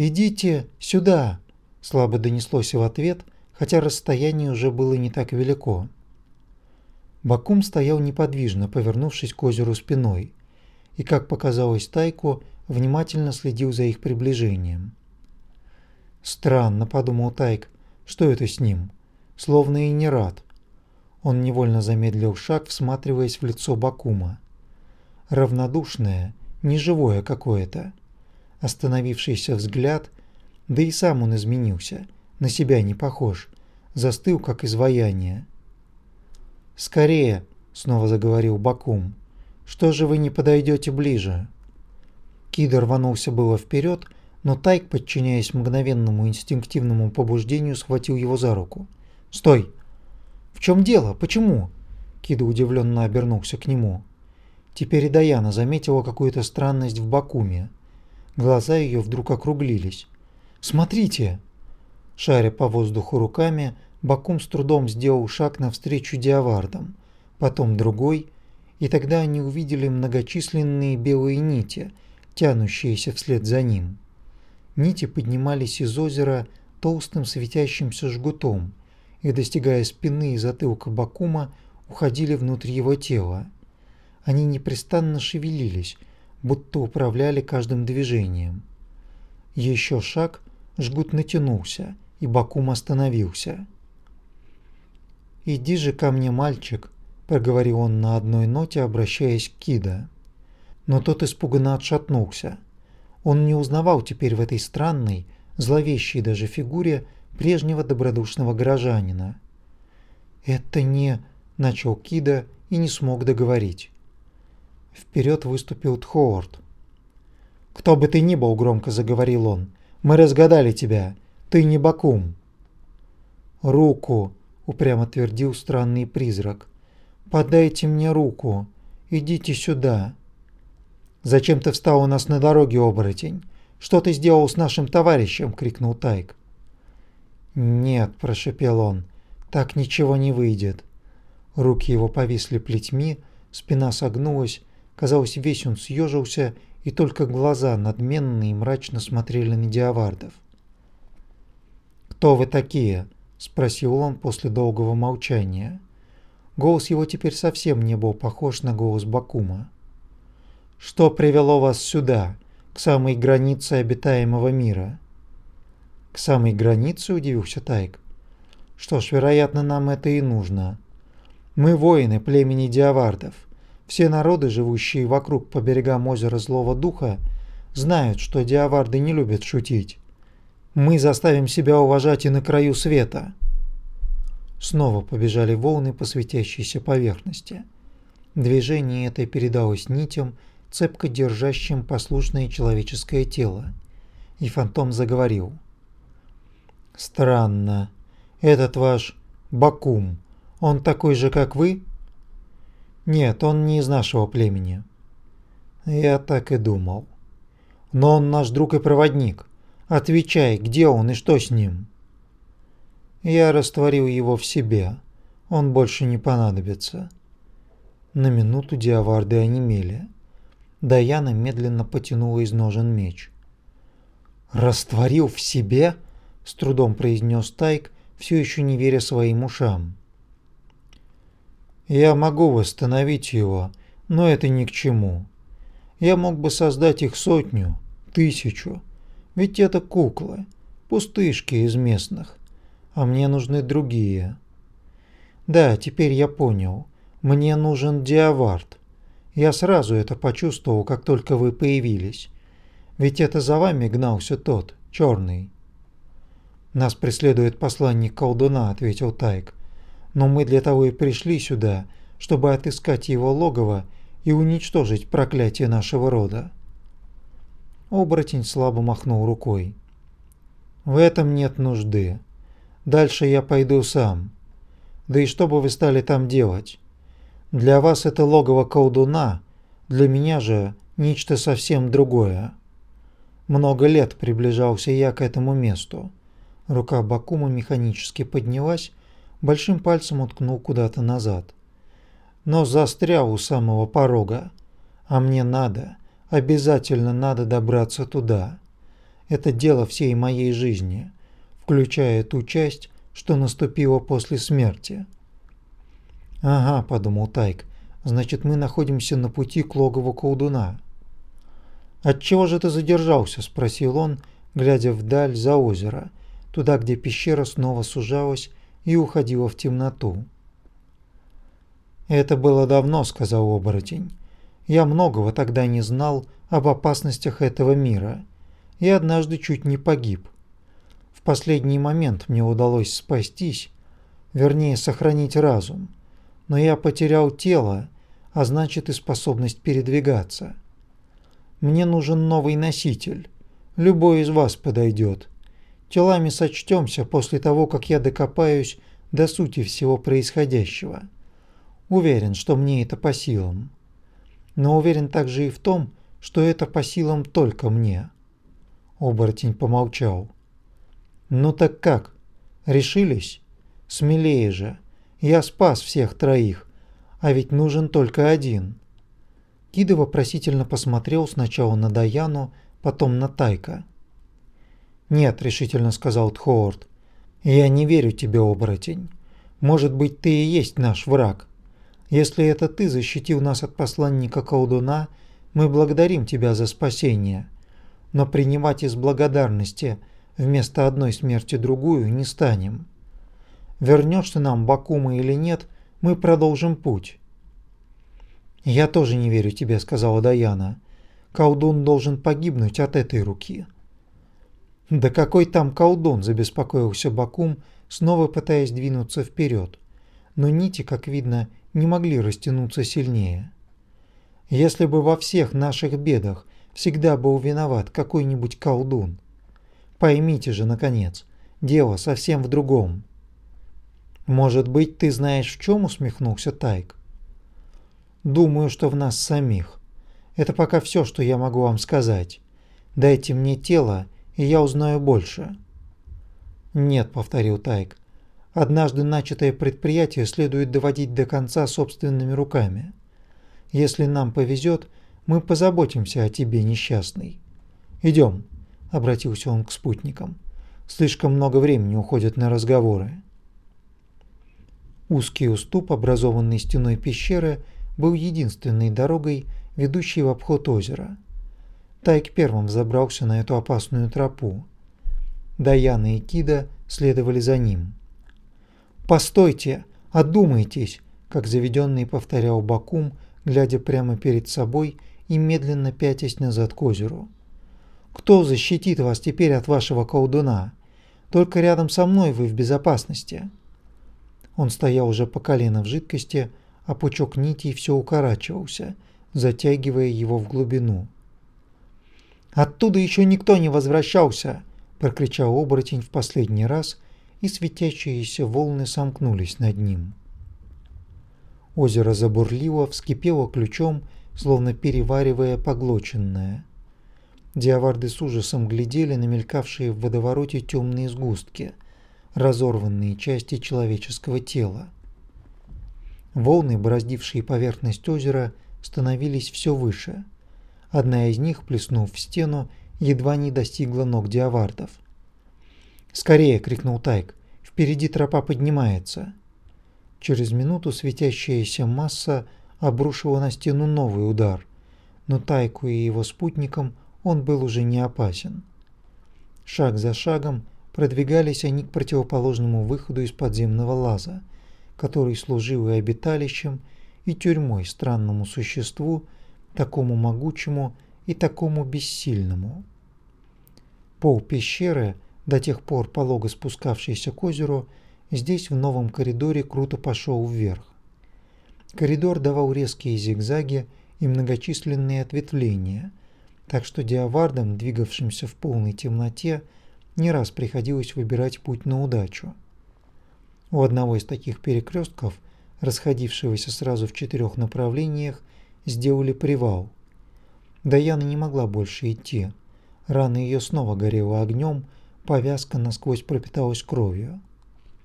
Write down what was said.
«Идите сюда!» – слабо донеслось в ответ, хотя расстояние уже было не так велико. Бакум стоял неподвижно, повернувшись к озеру спиной, и, как показалось Тайку, внимательно следил за их приближением. «Странно», – подумал Тайк, – «что это с ним? Словно и не рад». Он невольно замедлил шаг, всматриваясь в лицо Бакума. Равнодушное, неживое какое-то. Остановившийся взгляд, да и сам он изменился, на себя не похож, застыл как изваяние. «Скорее!» — снова заговорил Бакум. «Что же вы не подойдете ближе?» Кидр рванулся было вперед, но Тайк, подчиняясь мгновенному инстинктивному побуждению, схватил его за руку. «Стой!» «В чем дело? Почему?» Кида удивленно обернулся к нему. Теперь и Даяна заметила какую-то странность в Бакуме. Глаза ее вдруг округлились. «Смотрите!» Шаря по воздуху руками, Бакум с трудом сделал шаг навстречу диавардам, потом другой, и тогда они увидели многочисленные белые нити, тянущиеся вслед за ним. Нити поднимались из озера толстым светящимся жгутом и, достигая спины и затылка Бакума, уходили внутрь его тела. Они непрестанно шевелились, будто управляли каждым движением. Еще шаг, жгут натянулся, и Бакум остановился. «Иди же ко мне, мальчик», – проговорил он на одной ноте, обращаясь к Кида. Но тот испуганно отшатнулся. Он не узнавал теперь в этой странной, зловещей даже фигуре прежнего добродушного горожанина. «Это не...» – начал Кида и не смог договорить. Вперед выступил Тхоорд. «Кто бы ты ни был», – громко заговорил он, – «мы разгадали тебя. Ты не Бакум». «Руку», упрямо твердил странный призрак. Подайте мне руку. Идите сюда. Зачем ты встал у нас на дороге, оборотень? Что ты сделал с нашим товарищем? крикнул Тайк. Нет, прошепел он. Так ничего не выйдет. Руки его повисли плетьми, спина согнулась, казалось, весь он съежился, и только глаза надменные и мрачно смотрели на диавардов. «Кто вы такие?» – спросил он после долгого молчания. Голос его теперь совсем не был похож на голос Бакума. «Что привело вас сюда, к самой границе обитаемого мира?» «К самой границе?» – удивился Тайк. «Что ж, вероятно, нам это и нужно. Мы воины племени Диавардов. Все народы, живущие вокруг по берегам озера Злого Духа, знают, что Диаварды не любят шутить. Мы заставим себя уважать и на краю света. Снова побежали волны по светящейся поверхности. Движение это передалось нитям, цепко держащим послушное человеческое тело. И фантом заговорил. «Странно. Этот ваш Бакум, он такой же, как вы?» «Нет, он не из нашего племени». «Я так и думал. Но он наш друг и проводник. Отвечай, где он и что с ним? Я растворил его в себе. Он больше не понадобится. На минуту диаварды онемели. Даяна медленно потянула из ножен меч. «Растворил в себе?» – с трудом произнес Тайк, все еще не веря своим ушам. «Я могу восстановить его, но это ни к чему. Я мог бы создать их сотню, тысячу, ведь это куклы, пустышки из местных, а мне нужны другие. Да, теперь я понял. Мне нужен диавард. Я сразу это почувствовал, как только вы появились. Ведь это за вами гнался тот, черный. Нас преследует посланник колдуна, ответил Тайк. Но мы для того и пришли сюда, чтобы отыскать его логово и уничтожить проклятие нашего рода. Оборотень слабо махнул рукой. В этом нет нужды. Дальше я пойду сам. Да и что бы вы стали там делать? Для вас это логово колдуна, для меня же нечто совсем другое. Много лет приближался я к этому месту. Рука Бакума механически поднялась, большим пальцем уткнул куда-то назад. Но застрял у самого порога. А мне надо, Обязательно надо добраться туда. это дело всей моей жизни, включая ту часть, что наступила после смерти. «Ага», – подумал Тайк, – «значит, мы находимся на пути к логову колдуна». «Отчего же ты задержался?» – спросил он, глядя вдаль за озеро, туда, где пещера снова сужалась и уходила в темноту. «Это было давно», – сказал оборотень. «Я многого тогда не знал об опасностях этого мира и однажды чуть не погиб. В последний момент мне удалось спастись, вернее, сохранить разум, но я потерял тело, а значит и способность передвигаться. Мне нужен новый носитель. Любой из вас подойдет. Телами сочтемся после того, как я докопаюсь до сути всего происходящего. Уверен, что мне это по силам. Но уверен также и в том, что это по силам только мне. Оборотень помолчал. Ну так как? Решились? Смелее же. Я спас всех троих, а ведь нужен только один. Кида вопросительно посмотрел сначала на Даяну, потом на Тайка. «Нет», — решительно сказал Тхоорд, — «я не верю тебе, оборотень. Может быть, ты и есть наш враг. Если это ты защитил нас от посланника колдуна, мы благодарим тебя за спасение. Но принимать из благодарности вместо одной смерти другую не станем. Вернешься нам Бакума или нет, мы продолжим путь. Я тоже не верю тебе, сказала Даяна. Колдун должен погибнуть от этой руки. Да какой там колдун, забеспокоился Бакум, снова пытаясь двинуться вперед. Но нити, как видно, не могли растянуться сильнее. Если бы во всех наших бедах всегда был виноват какой-нибудь колдун. Поймите же, наконец, дело совсем в другом. «Может быть, ты знаешь в чем?» – усмехнулся Тайк. «Думаю, что в нас самих. Это пока все, что я могу вам сказать. Дайте мне тело, и я узнаю больше». «Нет», – повторил Тайк. «Однажды начатое предприятие следует доводить до конца собственными руками. Если нам повезет, мы позаботимся о тебе, несчастный. Идем», – обратился он к спутникам. «Слишком много времени уходит на разговоры». Узкий уступ, образованный стеной пещеры, был единственной дорогой, ведущей в обход озера. Тайк первым взобрался на эту опасную тропу. Даяна и Кида следовали за ним. «Постойте! Одумайтесь!» как заведенный повторял Бакум, глядя прямо перед собой и медленно пятясь назад к озеру. «Кто защитит вас теперь от вашего колдуна? Только рядом со мной вы в безопасности». Он стоял уже по колено в жидкости, а пучок нитей все укорачивался, затягивая его в глубину. «Оттуда еще никто не возвращался!» – прокричал оборотень в последний раз, и светящиеся волны сомкнулись над ним. Озеро забурлило, вскипело ключом, словно переваривая поглоченное. Диаварды с ужасом глядели на мелькавшие в водовороте темные сгустки – разорванные части человеческого тела. Волны, бороздившие поверхность озера, становились все выше. Одна из них, плеснув в стену, едва не достигла ног диавардов. «Скорее!» — крикнул Тайк. «Впереди тропа поднимается!» Через минуту светящаяся масса обрушила на стену новый удар, но Тайку и его спутникам он был уже не опасен. Шаг за шагом Продвигались они к противоположному выходу из подземного лаза, который служил и обиталищем, и тюрьмой странному существу, такому могучему и такому бессильному. Пол пещеры, до тех пор полого спускавшийся к озеру, здесь в новом коридоре круто пошел вверх. Коридор давал резкие зигзаги и многочисленные ответвления, так что диавардам, двигавшимся в полной темноте, не раз приходилось выбирать путь на удачу. У одного из таких перекрестков, расходившегося сразу в четырех направлениях, сделали привал. Даяна не могла больше идти. Рана ее снова горела огнем, повязка насквозь пропиталась кровью.